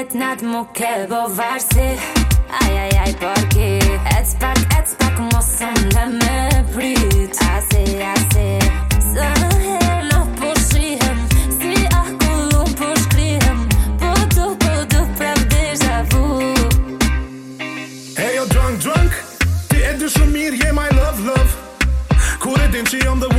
vet nat mu ke bo varsi Ai ai ai por ke et spak et spak mo sem na me prit a se a se sa he si a kulu po shkrihem po do po do prav yo drunk drunk ti e di shumë mirë my love love kur e din ti on the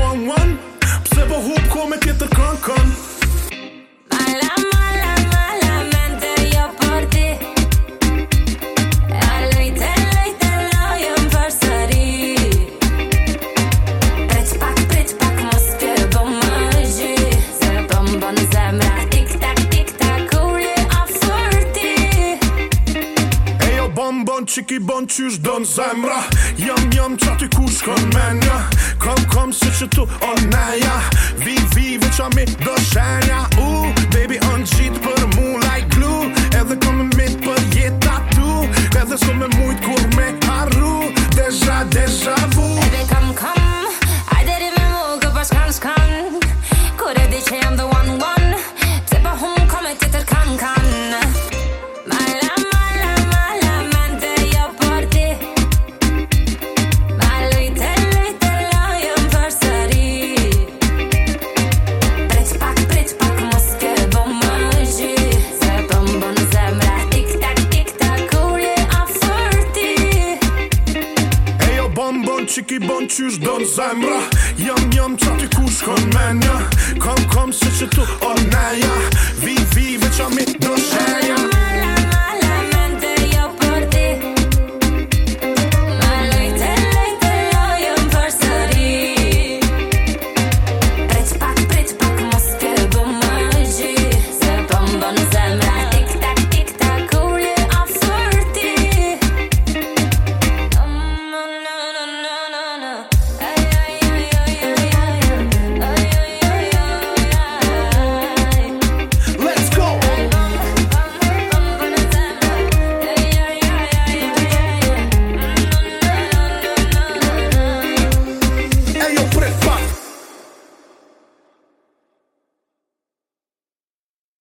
bon që ki bon që është dënë zemra Jam jam që aty ku shkon me nga Kom kom se që tu o neja Vi vi veqa mi dëshenja bon që ki bon që është donë zemra Jam jam që ty ku shkon menja Kom kom se që tu o neja Vi vi veqa mi në